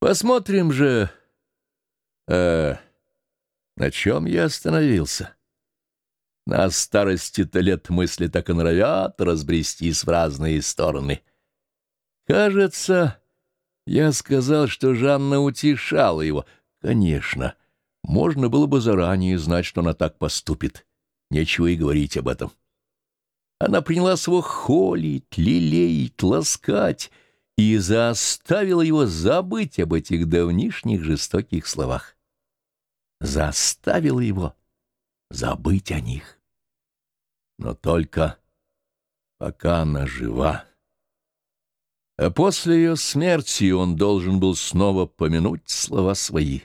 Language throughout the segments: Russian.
Посмотрим же, э, на чем я остановился. На старости-то лет мысли так и норовят разбрестись в разные стороны. Кажется, я сказал, что Жанна утешала его. Конечно, можно было бы заранее знать, что она так поступит. Нечего и говорить об этом. Она принялась его холить, лелеять, ласкать и заставила его забыть об этих давнишних жестоких словах. Заставила его забыть о них. Но только пока она жива. А после ее смерти он должен был снова помянуть слова свои.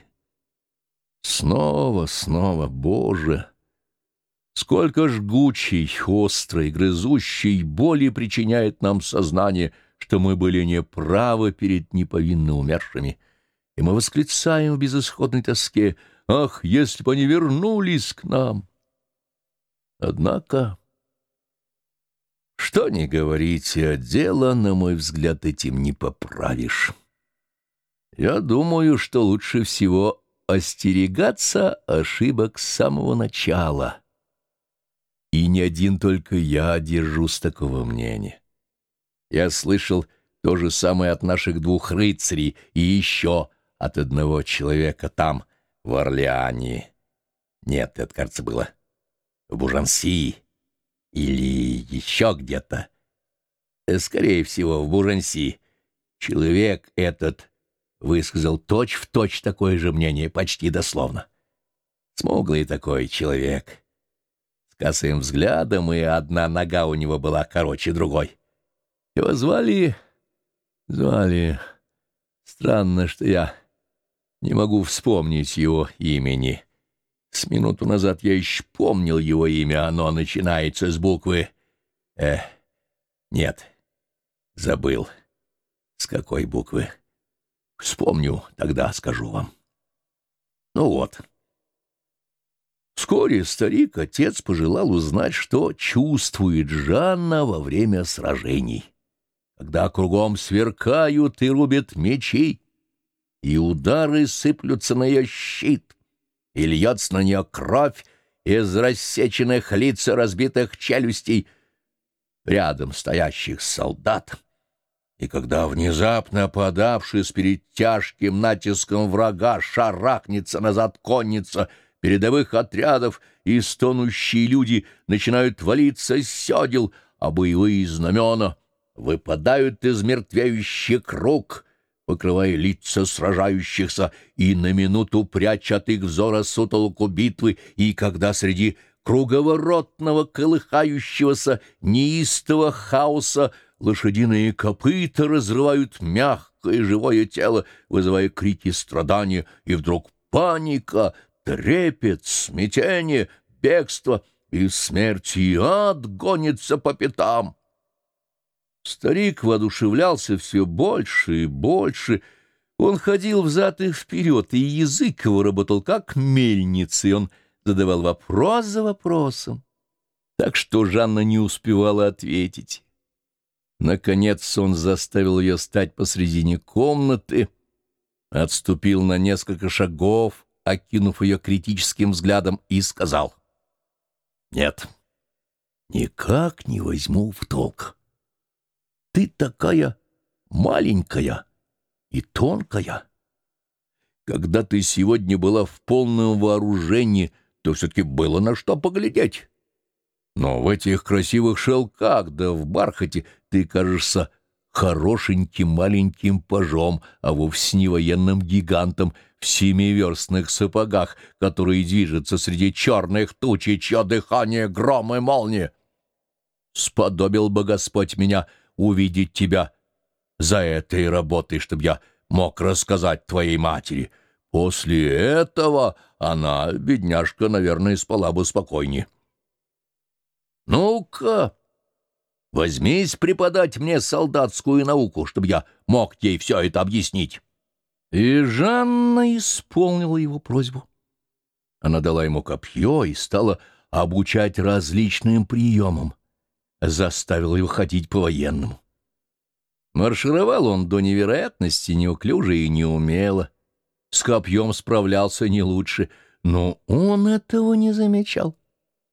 Снова, снова, Боже! Сколько жгучей, острой, грызущей боли причиняет нам сознание, что мы были неправы перед неповинно умершими, и мы восклицаем в безысходной тоске «Ах, если бы они вернулись к нам!» Однако, что ни говорите, а дело, на мой взгляд, этим не поправишь. Я думаю, что лучше всего остерегаться ошибок с самого начала» И не один только я держусь такого мнения. Я слышал то же самое от наших двух рыцарей и еще от одного человека там, в Орлеане. Нет, это, кажется, было в Бужанси или еще где-то. Скорее всего, в Бужанси. Человек этот высказал точь-в-точь точь такое же мнение, почти дословно. Смуглый такой человек — косым взглядом, и одна нога у него была короче другой. Его звали... звали... Странно, что я не могу вспомнить его имени. С минуту назад я еще помнил его имя, оно начинается с буквы... Э... Нет, забыл. С какой буквы? Вспомню, тогда скажу вам. Ну вот... Вскоре старик-отец пожелал узнать, что чувствует Жанна во время сражений, когда кругом сверкают и рубят мечи, и удары сыплются на ее щит, и льется на нее кровь из рассеченных лиц и разбитых челюстей рядом стоящих солдат. И когда внезапно подавшись перед тяжким натиском врага шарахнется назад конница — передовых отрядов, и стонущие люди начинают валиться с седел, а боевые знамена выпадают из мертвеющих рук, покрывая лица сражающихся, и на минуту прячут их взора сутолку битвы, и когда среди круговоротного колыхающегося неистого хаоса лошадиные копыта разрывают мягкое живое тело, вызывая крики страдания, и вдруг паника — трепет, смятение, бегство и смерть и ад гонится по пятам. Старик воодушевлялся все больше и больше. Он ходил взад и вперед, и язык его работал как мельница, и он задавал вопрос за вопросом. Так что Жанна не успевала ответить. Наконец он заставил ее стать посредине комнаты, отступил на несколько шагов, окинув ее критическим взглядом, и сказал. «Нет, никак не возьму в толк. Ты такая маленькая и тонкая. Когда ты сегодня была в полном вооружении, то все-таки было на что поглядеть. Но в этих красивых шелках да в бархате ты кажешься хорошеньким маленьким пажом, а вовсе не военным гигантом в семиверстных сапогах, которые движутся среди черных туч, и чье дыхание гром и молния. Сподобил бы Господь меня увидеть тебя за этой работой, чтобы я мог рассказать твоей матери. После этого она, бедняжка, наверное, спала бы спокойнее. «Ну-ка!» Возьмись преподать мне солдатскую науку, чтобы я мог ей все это объяснить». И Жанна исполнила его просьбу. Она дала ему копье и стала обучать различным приемам, заставила его ходить по-военному. Маршировал он до невероятности неуклюже и неумело. С копьем справлялся не лучше, но он этого не замечал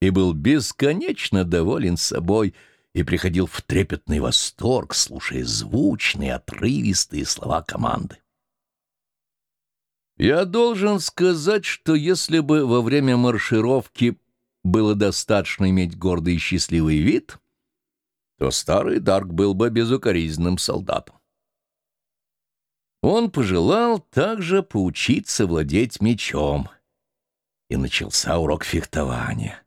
и был бесконечно доволен собой и приходил в трепетный восторг, слушая звучные, отрывистые слова команды. Я должен сказать, что если бы во время маршировки было достаточно иметь гордый и счастливый вид, то старый Дарк был бы безукоризненным солдатом. Он пожелал также поучиться владеть мечом, и начался урок фехтования.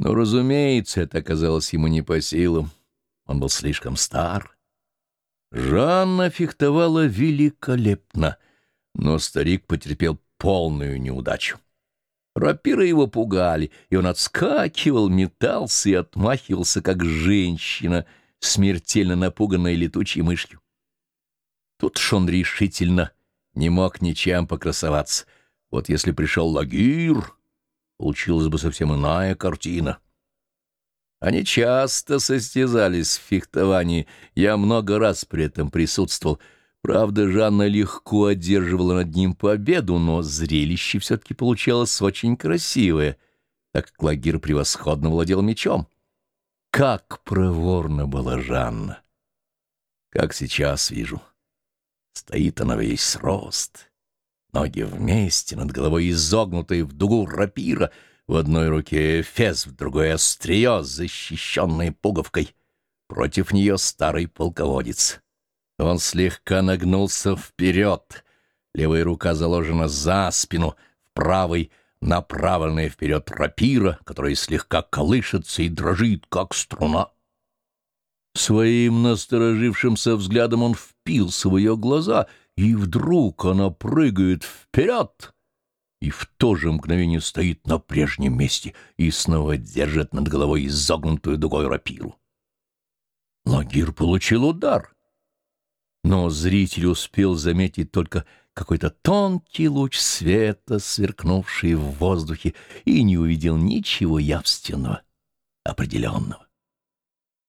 Но, разумеется, это оказалось ему не по силам. Он был слишком стар. Жанна фехтовала великолепно, но старик потерпел полную неудачу. Рапиры его пугали, и он отскакивал, метался и отмахивался, как женщина, смертельно напуганная летучей мышью. Тут ж он решительно не мог ничем покрасоваться. Вот если пришел Лагир, получилась бы совсем иная картина. Они часто состязались в фехтовании, я много раз при этом присутствовал — Правда, Жанна легко одерживала над ним победу, но зрелище все-таки получалось очень красивое, так как Лагир превосходно владел мечом. Как проворна была Жанна! Как сейчас вижу. Стоит она весь рост, ноги вместе, над головой изогнутые в дугу рапира, в одной руке фес, в другой острие, защищенное пуговкой. Против нее старый полководец. Он слегка нагнулся вперед. Левая рука заложена за спину, в правой — направленная вперед рапира, которая слегка колышется и дрожит, как струна. Своим насторожившимся взглядом он впился в ее глаза, и вдруг она прыгает вперед и в то же мгновение стоит на прежнем месте и снова держит над головой изогнутую дугой рапиру. Лагир получил удар но зритель успел заметить только какой-то тонкий луч света, сверкнувший в воздухе, и не увидел ничего явственного, определенного.